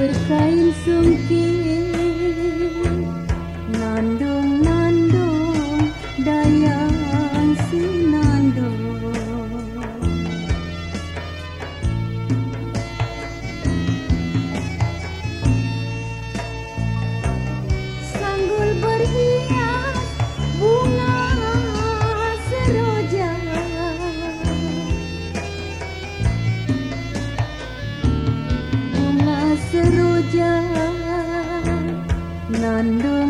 berkain sungking đường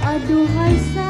Aduhai saya